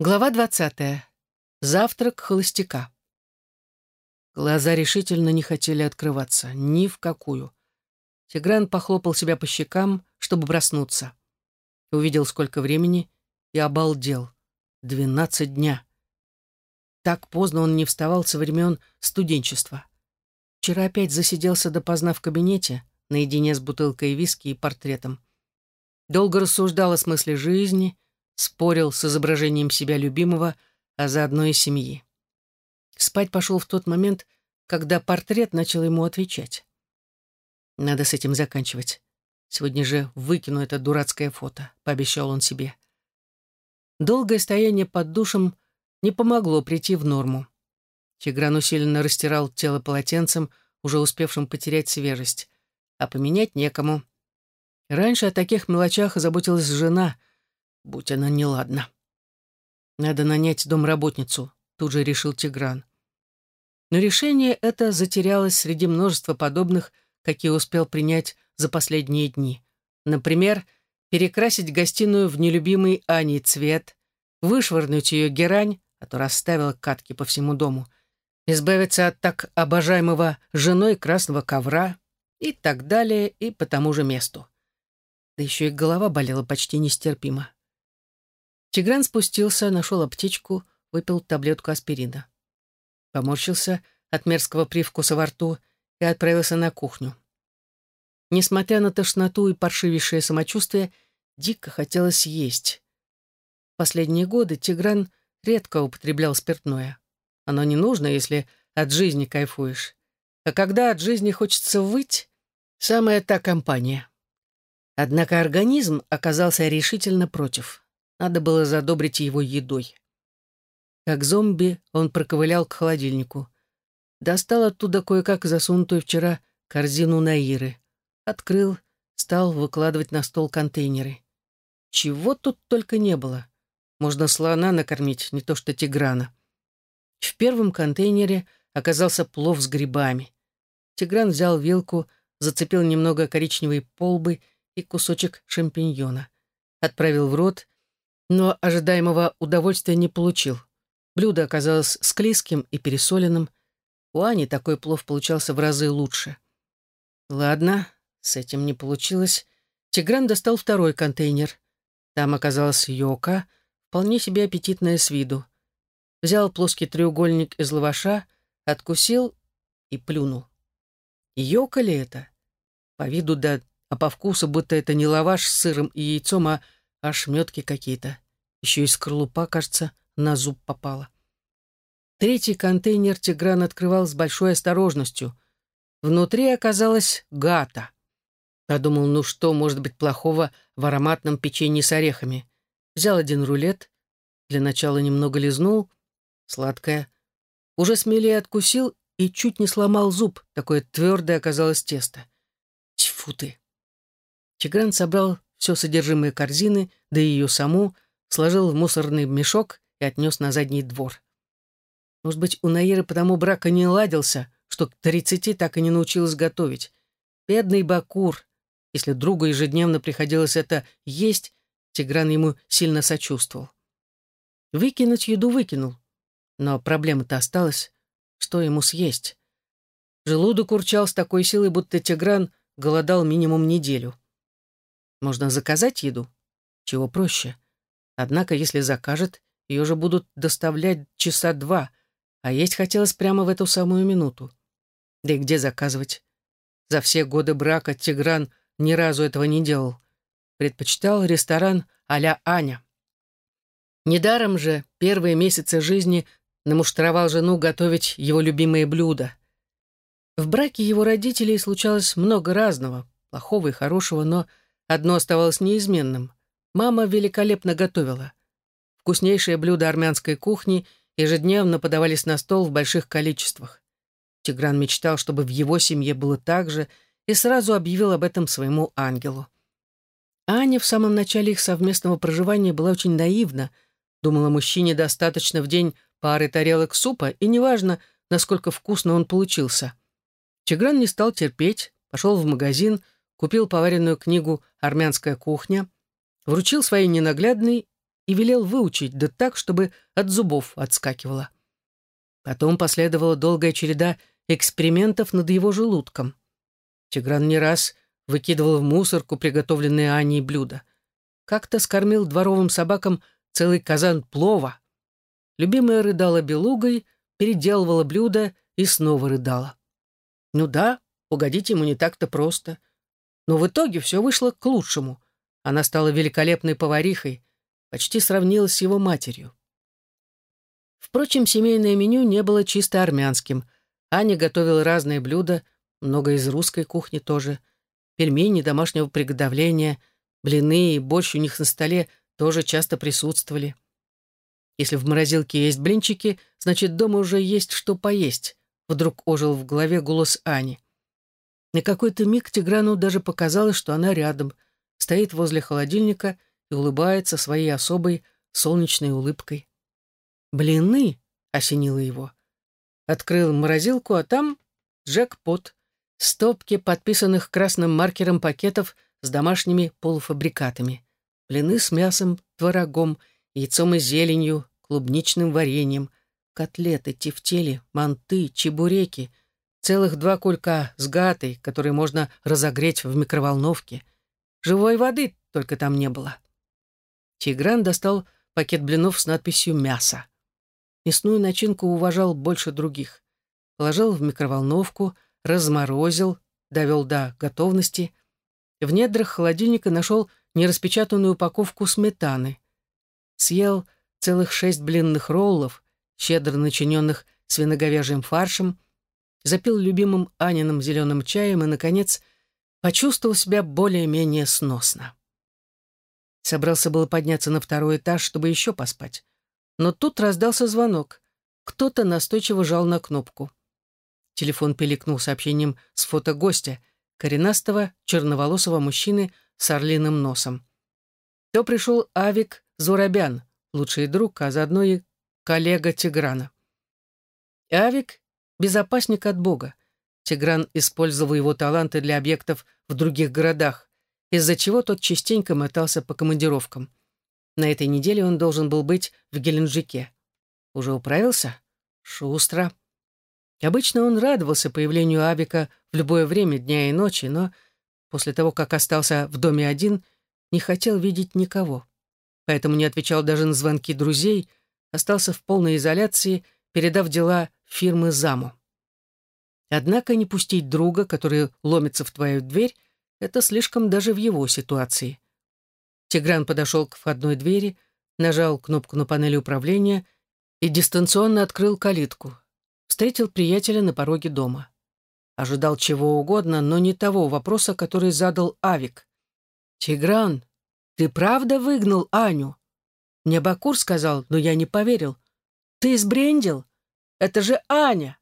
Глава двадцатая. Завтрак холостяка. Глаза решительно не хотели открываться, ни в какую. Тигран похлопал себя по щекам, чтобы проснуться. Увидел, сколько времени, и обалдел. Двенадцать дня. Так поздно он не вставал со времен студенчества. Вчера опять засиделся допоздна в кабинете, наедине с бутылкой виски и портретом. Долго рассуждал о смысле жизни — спорил с изображением себя любимого, а заодно и семьи. Спать пошел в тот момент, когда портрет начал ему отвечать. Надо с этим заканчивать. Сегодня же выкину это дурацкое фото, пообещал он себе. Долгое стояние под душем не помогло прийти в норму. Тигран усиленно растирал тело полотенцем, уже успевшим потерять свежесть, а поменять некому. Раньше о таких мелочах заботилась жена — будь она неладна. Надо нанять домработницу, тут же решил Тигран. Но решение это затерялось среди множества подобных, какие успел принять за последние дни. Например, перекрасить гостиную в нелюбимый Аней цвет, вышвырнуть ее герань, а то расставила катки по всему дому, избавиться от так обожаемого женой красного ковра и так далее, и по тому же месту. Да еще и голова болела почти нестерпимо. Тигран спустился, нашел аптечку, выпил таблетку аспирина. Поморщился от мерзкого привкуса во рту и отправился на кухню. Несмотря на тошноту и паршивейшее самочувствие, дико хотелось есть. Последние годы Тигран редко употреблял спиртное. Оно не нужно, если от жизни кайфуешь. А когда от жизни хочется выть, самая та компания. Однако организм оказался решительно против. Надо было задобрить его едой. Как зомби он проковылял к холодильнику. Достал оттуда кое-как засунутую вчера корзину Наиры. Открыл, стал выкладывать на стол контейнеры. Чего тут только не было. Можно слона накормить, не то что тиграна. В первом контейнере оказался плов с грибами. Тигран взял вилку, зацепил немного коричневой полбы и кусочек шампиньона. Отправил в рот но ожидаемого удовольствия не получил. Блюдо оказалось склизким и пересоленным. У Ани такой плов получался в разы лучше. Ладно, с этим не получилось. Тигран достал второй контейнер. Там оказалась йока, вполне себе аппетитная с виду. Взял плоский треугольник из лаваша, откусил и плюнул. Йока ли это? По виду да, а по вкусу, будто это не лаваш с сыром и яйцом, а ошметки какие-то. Еще и скорлупа, кажется, на зуб попала. Третий контейнер Тигран открывал с большой осторожностью. Внутри оказалась гата. Подумал, ну что может быть плохого в ароматном печенье с орехами. Взял один рулет, для начала немного лизнул, сладкое. Уже смелее откусил и чуть не сломал зуб, такое твердое оказалось тесто. Тьфу ты! Тигран собрал все содержимое корзины, да и ее саму, сложил в мусорный мешок и отнес на задний двор. Может быть, у Наиры потому брака не ладился, что к тридцати так и не научилась готовить. Бедный Бакур. Если другу ежедневно приходилось это есть, Тигран ему сильно сочувствовал. Выкинуть еду выкинул. Но проблема-то осталась. Что ему съесть? Желудок урчал с такой силой, будто Тигран голодал минимум неделю. Можно заказать еду? Чего проще? Однако, если закажет, ее же будут доставлять часа два, а есть хотелось прямо в эту самую минуту. Да и где заказывать? За все годы брака Тигран ни разу этого не делал. Предпочитал ресторан а-ля Аня. Недаром же первые месяцы жизни намуштровал жену готовить его любимые блюда. В браке его родителей случалось много разного, плохого и хорошего, но Одно оставалось неизменным. Мама великолепно готовила. Вкуснейшие блюда армянской кухни ежедневно подавались на стол в больших количествах. Тигран мечтал, чтобы в его семье было так же, и сразу объявил об этом своему ангелу. Аня в самом начале их совместного проживания была очень наивна, думала, мужчине достаточно в день пары тарелок супа, и неважно, насколько вкусно он получился. Тигран не стал терпеть, пошел в магазин — купил поваренную книгу «Армянская кухня», вручил своей ненаглядной и велел выучить, да так, чтобы от зубов отскакивало. Потом последовала долгая череда экспериментов над его желудком. Тигран не раз выкидывал в мусорку приготовленные Аней блюда. Как-то скормил дворовым собакам целый казан плова. Любимая рыдала белугой, переделывала блюдо и снова рыдала. Ну да, угодить ему не так-то просто. Но в итоге все вышло к лучшему. Она стала великолепной поварихой, почти сравнилась с его матерью. Впрочем, семейное меню не было чисто армянским. Аня готовила разные блюда, много из русской кухни тоже. Пельмени домашнего приготовления, блины и борщ у них на столе тоже часто присутствовали. Если в морозилке есть блинчики, значит, дома уже есть что поесть. Вдруг ожил в голове голос Ани. На какой-то миг Тиграну даже показалось, что она рядом, стоит возле холодильника и улыбается своей особой солнечной улыбкой. «Блины!» — осенило его. Открыл морозилку, а там джекпот. Стопки подписанных красным маркером пакетов с домашними полуфабрикатами. Блины с мясом, творогом, яйцом и зеленью, клубничным вареньем, котлеты, тефтели, манты, чебуреки, целых два кулька с гатой, которые можно разогреть в микроволновке. Живой воды только там не было. Тигран достал пакет блинов с надписью «Мясо». Мясную начинку уважал больше других. Положил в микроволновку, разморозил, довел до готовности. В недрах холодильника нашел нераспечатанную упаковку сметаны. Съел целых шесть блинных роллов, щедро начиненных свиноговяжьим фаршем, запил любимым Аниным зеленым чаем и, наконец, почувствовал себя более-менее сносно. Собрался было подняться на второй этаж, чтобы еще поспать. Но тут раздался звонок. Кто-то настойчиво жал на кнопку. Телефон пиликнул сообщением с фото гостя, коренастого, черноволосого мужчины с орлиным носом. То пришел Авик Зурабян, лучший друг, а заодно и коллега Тиграна. Авик — безопасник от Бога. Тигран использовал его таланты для объектов в других городах, из-за чего тот частенько мотался по командировкам. На этой неделе он должен был быть в Геленджике. Уже управился? Шустро. Обычно он радовался появлению Авика в любое время дня и ночи, но после того, как остался в доме один, не хотел видеть никого поэтому не отвечал даже на звонки друзей, остался в полной изоляции, передав дела фирмы заму. Однако не пустить друга, который ломится в твою дверь, это слишком даже в его ситуации. Тигран подошел к входной двери, нажал кнопку на панели управления и дистанционно открыл калитку. Встретил приятеля на пороге дома. Ожидал чего угодно, но не того вопроса, который задал Авик. «Тигран, «Ты правда выгнал Аню?» Мне Бакур сказал, но я не поверил. «Ты сбрендил? Это же Аня!»